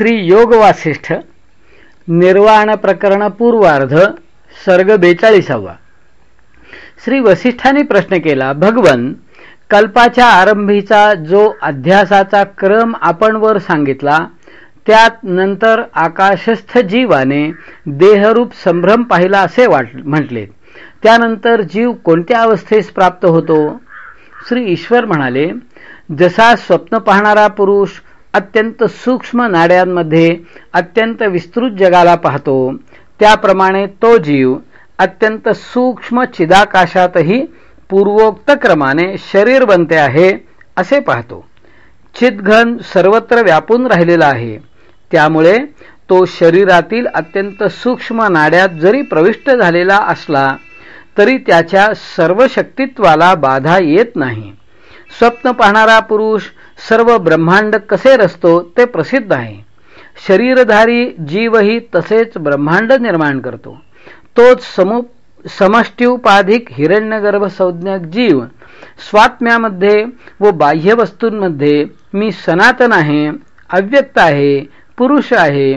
श्री योग वासिष्ठ निर्वाण प्रकरण पूर्वार्ध सर्ग बेचाळीसावा. श्री वसिष्ठांनी प्रश्न केला भगवन कल्पाच्या आरंभीचा जो अध्यासाचा क्रम आपण वर सांगितला त्यात नंतर आकाशस्थ जीवाने देहरूप संभ्रम पाहिला असे वाट म्हटले. त्यानंतर जीव कोणत्या अवस्थेस प्राप्त होतो? श्री ईश्वर म्हणाले जसा स्वप्न पाहणारा पुरुष अत्यंत सूक्ष्म नाड्यांमध्ये अत्यंत विस्तृत जगाला पाहतो. त्याप्रमाणे तो जीव अत्यंत सूक्ष्म चिदाकाशातही पूर्वोक्त क्रमाने शरीर बनते आहे असे पाहतो. चितघन सर्वत्र व्यापून राहिलेला आहे. त्यामुळे तो शरीरातील अत्यंत सूक्ष्म नाड्यात जरी प्रविष्ट झालेला असला तरी त्याच्या सर्व शक्तित्वाला बाधा येत नाही. स्वप्न पाहणारा पुरुष सर्व ब्रह्मांड कसे रचतो ते प्रसिद्ध आहे. शरीरधारी जीवही तसेच ब्रह्मांड निर्माण करतो. तोच समुप समष्टीउपाधिक हिरण्यगर्भ संज्ञक जीव. स्वात्म्यामध्ये व बाह्य वस्तूंमध्ये मी सनातन आहे अव्यक्त आहे पुरुष आहे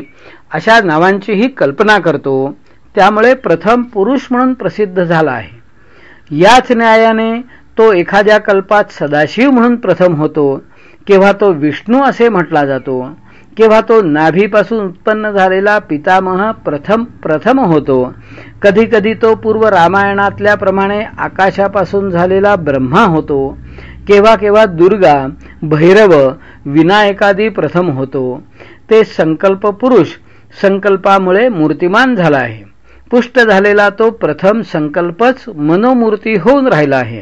अशा नावांचीही कल्पना करतो. त्यामुळे प्रथम पुरुष म्हणून प्रसिद्ध झाला आहे. याच न्यायाने तो एखाद्या कल्पात सदाशिव म्हणून प्रथम होतो केव्हा तो विष्णू असे म्हटला जातो केव्हा तो नाभीपासून उत्पन्न झालेला पितामह प्रथम प्रथम होतो. कधी कधी तो पूर्व रामायणातल्या प्रमाणे आकाशापासून झालेला ब्रह्मा होतो केव्हा केव्हा दुर्गा भैरव विनायकादी प्रथम होतो. ते संकल्प पुरुष संकल्पामुळे मूर्तिमान झाला आहे. पुष्ट झालेला तो प्रथम संकल्पच मनोमूर्ती होऊन राहिला आहे.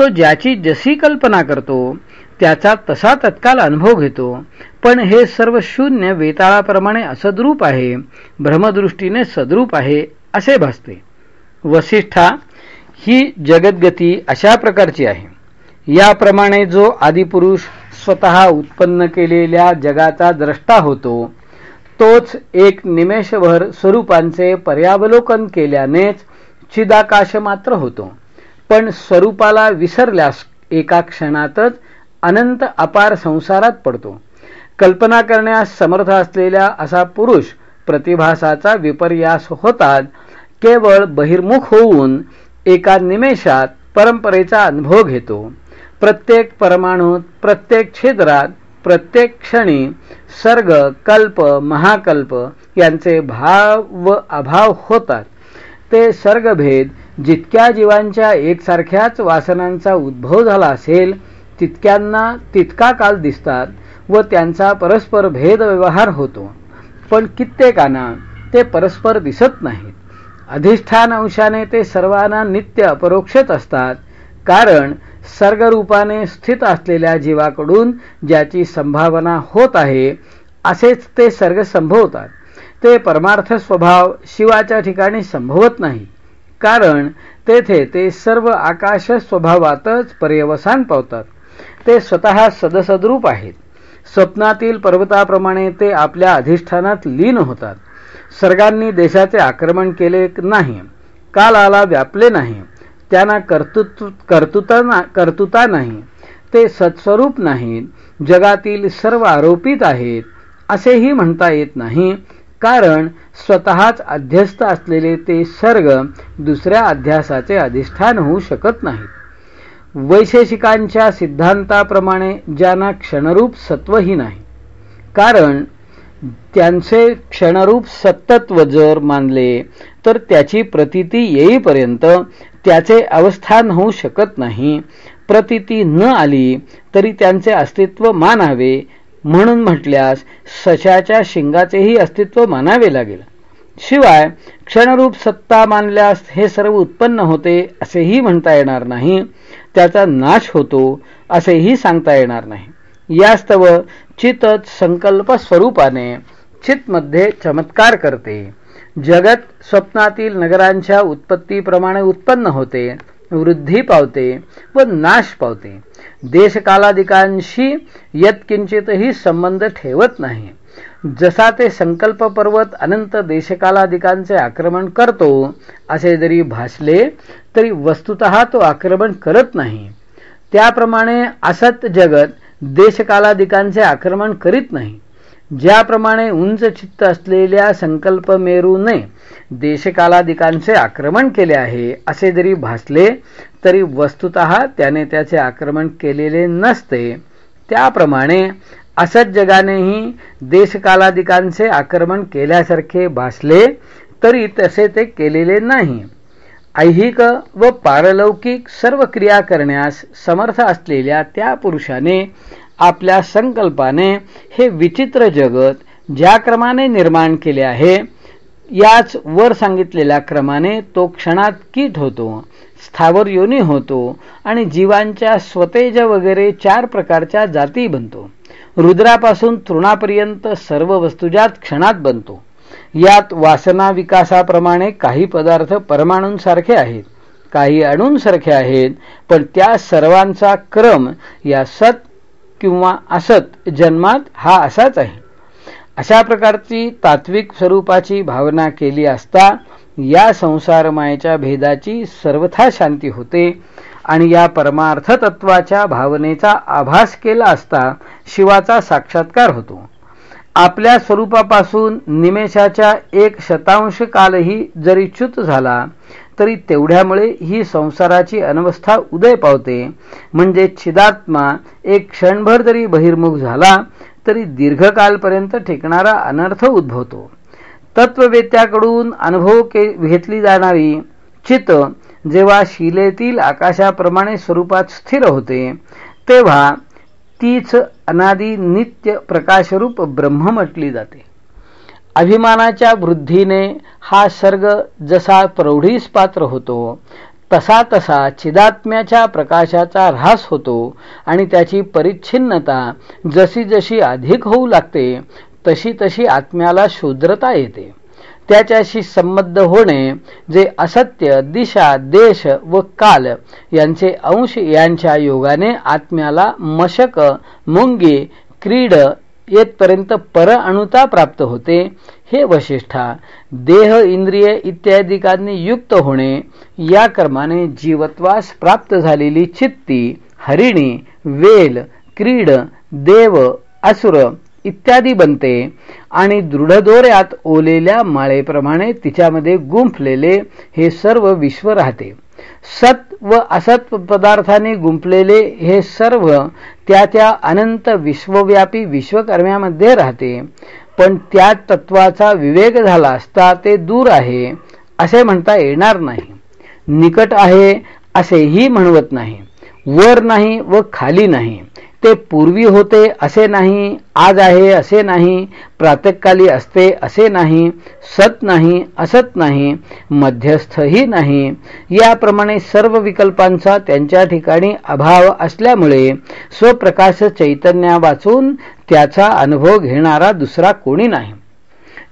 तो ज्याची जशी कल्पना करतो त्याचा तसा तत्काल अनुभव घेतो. पण हे सर्व शून्य वेताळाप्रमाणे असद्रूप आहे भ्रमदृष्टीने सद्रूप आहे असे भासते. वसिष्ठा ही जगद्गती अशा प्रकारची आहे. याप्रमाणे जो आदिपुरुष स्वतः उत्पन्न केलेल्या जगाचा द्रष्टा होतो तोच एक निमेषभर स्वरूपांचे पर्यावलोकन केल्यानेच चिदाकाश मात्र होतो. पण स्वरूपाला विसरल्यास एका क्षणातच अनंत अपार संसारात पडतो. कल्पना करण्यास समर्थ असलेल्या असा पुरुष प्रतिभासाचा विपर्यास होतात केवळ बहिर्मुख होऊन एका निमेषात परंपरेचा अनुभव घेतो. प्रत्येक परमाणूत प्रत्येक छिद्रात प्रत्येक क्षणी सर्ग कल्प महाकल्प यांचे भाव व अभाव होतात. ते सर्गभेद जितक्या जीवांच्या एकसारख्याच वासनांचा उद्भव झाला असेल तितक्यांना तितका काल दिसतात व त्यांचा परस्पर भेद व्यवहार होतो. पण कित्येकांना ते परस्पर दिसत नाहीत. अधिष्ठान अंशाने ते सर्वांना नित्य अपरोक्षच असतात कारण सर्गरूपाने स्थित असलेल्या जीवाकडून ज्याची संभावना होत आहे असेच ते सर्ग संभवतात. ते परमार्थ स्वभाव शिवाच्या ठिकाणी संभवत नाही. कारण तेथे ते सर्व आकाश स्वभावातच पर्यवसान पावतात. ते स्वतः सदसद्रूप आहेत. स्वप्नातील पर्वताप्रमाणे ते आपल्या अधिष्ठानात लीन होतात. सर्गांनी देशाचे आक्रमण केले नाही कालाला व्यापले नाही त्यांना कर्तृत्व कर्तृता कर्तृता नाही ते सत्स्वरूप नाहीत जगातील सर्व आरोपित आहेत असेही म्हणता येत नाही कारण स्वतःच अध्यस्त असलेले ते सर्ग दुसऱ्या अध्यासाचे अधिष्ठान होऊ शकत नाहीत. वैशेषिकांच्या सिद्धांताप्रमाणे ज्यांना क्षणरूप सत्वही नाही कारण त्यांचे क्षणरूप सत्तत्व जर मानले तर त्याची प्रतिती येईपर्यंत त्याचे अवस्थान होऊ शकत नाही. प्रतिती न आली तरी त्यांचे अस्तित्व मानावे म्हणून म्हटल्यास सशाच्या शिंगाचेही अस्तित्व मानावे लागेल. शिवाय क्षणरूप सत्ता मानल्यास हे सर्व उत्पन्न होते असेही म्हणता येणार नाही. त्याचा नाश होतो असेही सांगता येणार नाही. यास्तव चितच संकल्प स्वरूपाने चितमध्ये चमत्कार करते. जगत स्वप्नातील नगरांच्या उत्पत्तीप्रमाणे उत्पन्न होते. वृद्धी पावते व नाश पावते. देशकालाधिकांशी यत्किंचितही संबंध ठेवत नाही. जसा ते संकल्प पर्वत अनंत देशकालाधिकांचे आक्रमण करतो असे जरी भासले तरी वस्तुत तो आक्रमण करत नाही. त्याप्रमाणे असत जगत देशकालाधिकांचे आक्रमण करीत नाही. ज्याप्रमाणे उंच चित्त असलेल्या संकल्प मेरूने देशकालाधिकांचे आक्रमण केले आहे असे जरी भासले तरी वस्तुत त्याने त्याचे आक्रमण केलेले नसते. त्याप्रमाणे असत जगानेही देशकालाधिकांचे आक्रमण केल्यासारखे भासले तरी तसे ते केलेले नाही. ऐहिक व पारलौकिक सर्व क्रिया करण्यास समर्थ असलेल्या त्या पुरुषाने आपल्या संकल्पाने हे विचित्र जगत ज्या क्रमाने निर्माण केले आहे याच वर सांगितलेल्या क्रमाने तो क्षणात कीट होतो स्थावर योनी होतो आणि जीवांच्या स्वतेज वगैरे चार प्रकारच्या जाती बनतो. रुद्रापासून तृणापर्यंत सर्व वस्तुजात क्षणात बनतो. यात वासना विकासाप्रमाणे काही पदार्थ परमाणूंसारखे आहेत काही अणूंसारखे आहेत पण त्या सर्वांचा क्रम या सत किंवा असत जन्मात हा असाच आहे. अशा प्रकारची तात्विक स्वरूपाची भावना केली असता या संसारमायेच्या भेदाची सर्वथा शांती होते आणि या परमार्थ तत्वाच्या भावनेचा आभास केला असता शिवाचा साक्षात्कार होतो. आपल्या स्वरूपापासून निमेषाच्या एक शतांश कालही जरी च्युत झाला तरी तेवढ्यामुळे ही संसाराची अनवस्था उदय पावते. म्हणजे छिदात्मा एक क्षणभर जरी बहिर्मुख झाला तरी दीर्घकालपर्यंत टिकणारा अनर्थ उद्भवतो. तत्ववेत्याकडून अनुभव घेतली जाणारी चित जेव्हा शिलेतील आकाशाप्रमाणे स्वरूपात स्थिर होते तेव्हा तीच अनादी नित्य प्रकाशरूप ब्रह्म म्हटली जाते. अभिमानाच्या वृद्धीने हा सर्ग जसा प्रौढीस पात्र होतो तसा तसा चिदात्म्याच्या प्रकाशाचा ऱ्हास होतो आणि त्याची परिच्छिन्नता जशी जशी अधिक होऊ लागते तशी तशी आत्म्याला शूद्रता येते. त्याच्याशी संबद्ध होणे जे असत्य दिशा देश व काल यांचे अंश यांच्या योगाने आत्म्याला मशक मुंगी क्रीड येतपर्यंत पर अणुता प्राप्त होते. हे वशिष्ठा देह इंद्रिय इत्यादिकांनी युक्त होणे या कर्माने जीवत्वास प्राप्त झालेली चित्ती हरिणी वेल क्रीड देव असुर इत्यादी बनते आणि दृढदोऱ्यात ओलेल्या माळेप्रमाणे तिच्यामध्ये गुंफलेले हे सर्व विश्व राहते. सत व असत पदार्थाने गुंपलेले हे सर्व त्या त्या अनंत विश्वव्यापी विश्वकर्म्यामध्ये राहते. पण त्या तत्वाचा विवेक झाला असता ते दूर आहे असे म्हणता येणार नाही. निकट आहे असेही म्हणवत नाही. वर नाही व खाली नाही. ते पूर्वी होते असे नाही आज आहे असे नाही प्रातकाली असते असे नाही सत नाही असत नाही मध्यस्थही नाही. याप्रमाणे सर्व विकल्पांचा त्यांच्या ठिकाणी अभाव असल्यामुळे स्वप्रकाश चैतन्या वाचून त्याचा अनुभव घेणारा दुसरा कोणी नाही.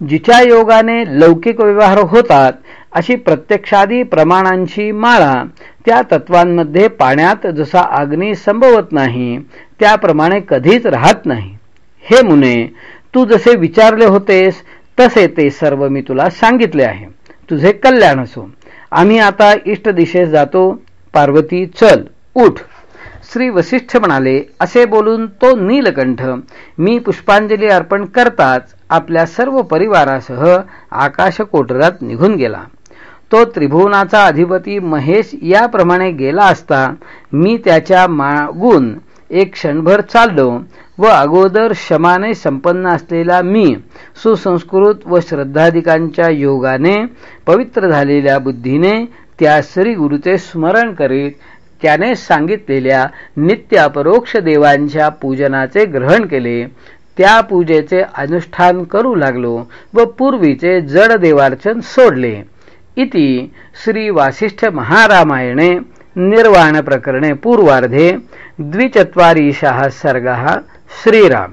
जिच्या योगाने लौकिक व्यवहार होतात अशी प्रत्यक्षादी प्रमाणांची माळा त्या तत्वांमध्ये पाण्यात जसा अग्नी संभवत नाही त्याप्रमाणे कधीच राहत नाही. हे मुने तू जसे विचारले होतेस तसे ते सर्व मी तुला सांगितले आहे. तुझे कल्याण असो. आम्ही आता इष्ट दिशेस जातो. पार्वती चल उठ. श्री वसिष्ठ म्हणाले असे बोलून तो नीलकंठ मी पुष्पांजली अर्पण करताच आपल्या सर्व परिवारासह आकाशकोटरात निघून गेला. तो त्रिभुवनाचा अधिपती महेश याप्रमाणे गेला असता मी त्याच्या मागून एक क्षणभर चाललो व अगोदर शमाने संपन्न असलेला मी सुसंस्कृत व श्रद्धाधिकांच्या योगाने पवित्र झालेल्या बुद्धीने त्या श्री गुरुचे स्मरण करीत त्याने सांगितलेल्या नित्यापरोक्ष देवांच्या पूजनाचे ग्रहण केले. त्या पूजेचे अनुष्ठान करू लागलो व पूर्वीचे जड देवार्चन सोडले. इति श्री वासिष्ठ महारामायणे निर्वाण प्रकरणे पूर्वार्धे द्विचत्वारिशः सर्गः श्रीराम।